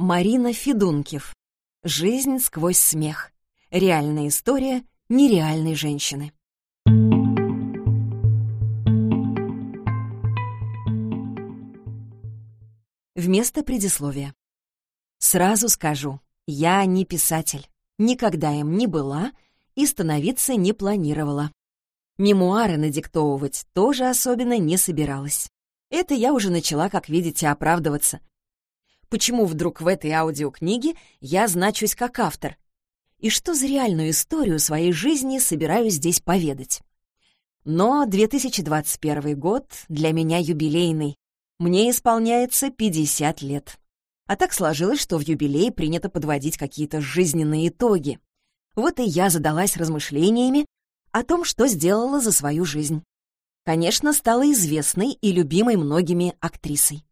Марина Федункив. Жизнь сквозь смех. Реальная история нереальной женщины. Вместо предисловия. Сразу скажу, я не писатель, никогда им не была и становиться не планировала. Мемуары надиктовывать тоже особенно не собиралась. Это я уже начала, как видите, оправдываться. Почему вдруг в этой аудиокниге я значусь как автор? И что за реальную историю своей жизни собираюсь здесь поведать? Но 2021 год для меня юбилейный. Мне исполняется 50 лет. А так сложилось, что в юбилей принято подводить какие-то жизненные итоги. Вот и я задалась размышлениями о том, что сделала за свою жизнь конечно, стала известной и любимой многими актрисой.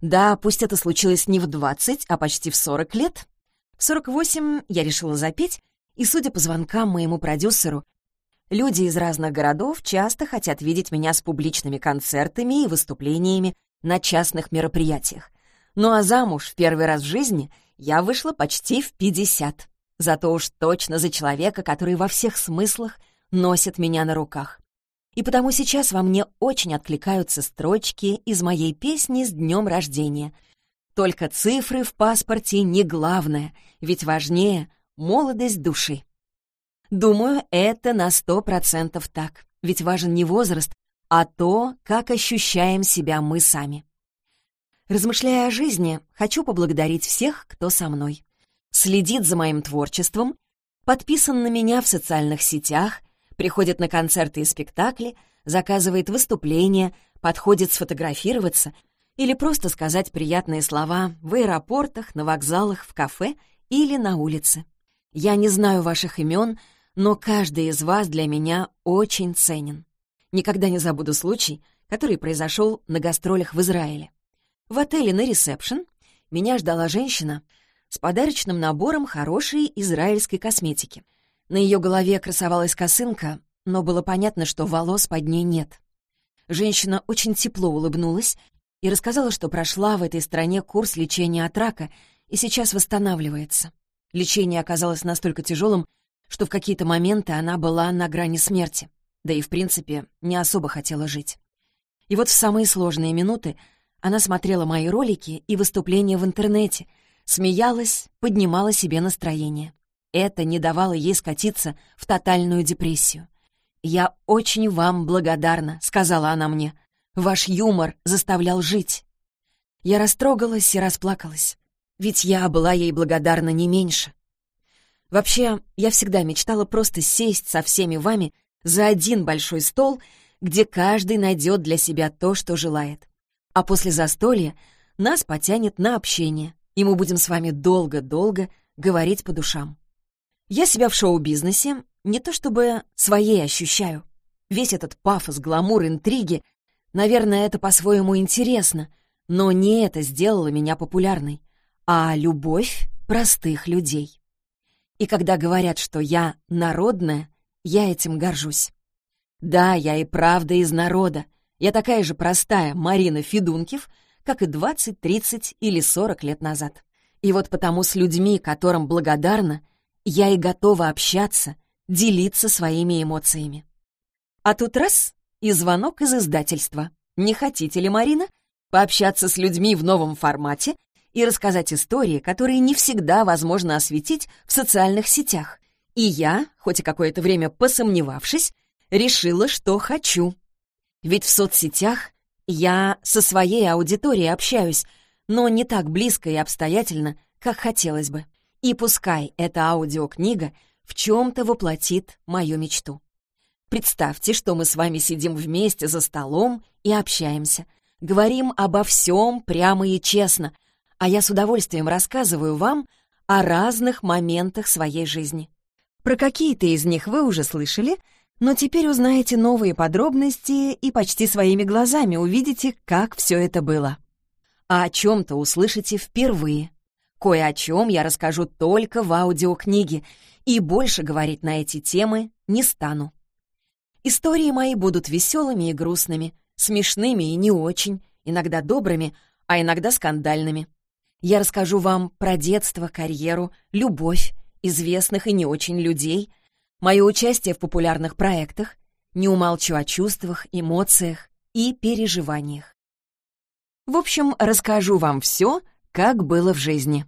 Да, пусть это случилось не в 20, а почти в 40 лет. В 48 я решила запеть, и, судя по звонкам моему продюсеру, люди из разных городов часто хотят видеть меня с публичными концертами и выступлениями на частных мероприятиях. Ну а замуж в первый раз в жизни я вышла почти в 50. Зато уж точно за человека, который во всех смыслах носит меня на руках. И потому сейчас во мне очень откликаются строчки из моей песни с днем рождения. Только цифры в паспорте не главное, ведь важнее молодость души. Думаю, это на сто процентов так, ведь важен не возраст, а то, как ощущаем себя мы сами. Размышляя о жизни, хочу поблагодарить всех, кто со мной. Следит за моим творчеством, подписан на меня в социальных сетях приходит на концерты и спектакли, заказывает выступления, подходит сфотографироваться или просто сказать приятные слова в аэропортах, на вокзалах, в кафе или на улице. Я не знаю ваших имен, но каждый из вас для меня очень ценен. Никогда не забуду случай, который произошел на гастролях в Израиле. В отеле на ресепшн меня ждала женщина с подарочным набором хорошей израильской косметики — на ее голове красовалась косынка, но было понятно, что волос под ней нет. Женщина очень тепло улыбнулась и рассказала, что прошла в этой стране курс лечения от рака и сейчас восстанавливается. Лечение оказалось настолько тяжелым, что в какие-то моменты она была на грани смерти, да и, в принципе, не особо хотела жить. И вот в самые сложные минуты она смотрела мои ролики и выступления в интернете, смеялась, поднимала себе настроение. Это не давало ей скатиться в тотальную депрессию. «Я очень вам благодарна», — сказала она мне. «Ваш юмор заставлял жить». Я растрогалась и расплакалась, ведь я была ей благодарна не меньше. Вообще, я всегда мечтала просто сесть со всеми вами за один большой стол, где каждый найдет для себя то, что желает. А после застолья нас потянет на общение, и мы будем с вами долго-долго говорить по душам. Я себя в шоу-бизнесе не то чтобы своей ощущаю. Весь этот пафос, гламур, интриги, наверное, это по-своему интересно, но не это сделало меня популярной, а любовь простых людей. И когда говорят, что я народная, я этим горжусь. Да, я и правда из народа. Я такая же простая Марина Федункив, как и 20, 30 или 40 лет назад. И вот потому с людьми, которым благодарна, я и готова общаться, делиться своими эмоциями. А тут раз — и звонок из издательства. Не хотите ли, Марина, пообщаться с людьми в новом формате и рассказать истории, которые не всегда возможно осветить в социальных сетях? И я, хоть и какое-то время посомневавшись, решила, что хочу. Ведь в соцсетях я со своей аудиторией общаюсь, но не так близко и обстоятельно, как хотелось бы. И пускай эта аудиокнига в чем-то воплотит мою мечту. Представьте, что мы с вами сидим вместе за столом и общаемся. Говорим обо всем прямо и честно, а я с удовольствием рассказываю вам о разных моментах своей жизни. Про какие-то из них вы уже слышали, но теперь узнаете новые подробности и почти своими глазами увидите, как все это было. А о чем-то услышите впервые. Кое о чем я расскажу только в аудиокниге, и больше говорить на эти темы не стану. Истории мои будут веселыми и грустными, смешными и не очень, иногда добрыми, а иногда скандальными. Я расскажу вам про детство, карьеру, любовь, известных и не очень людей, мое участие в популярных проектах, не умолчу о чувствах, эмоциях и переживаниях. В общем, расскажу вам все, как было в жизни.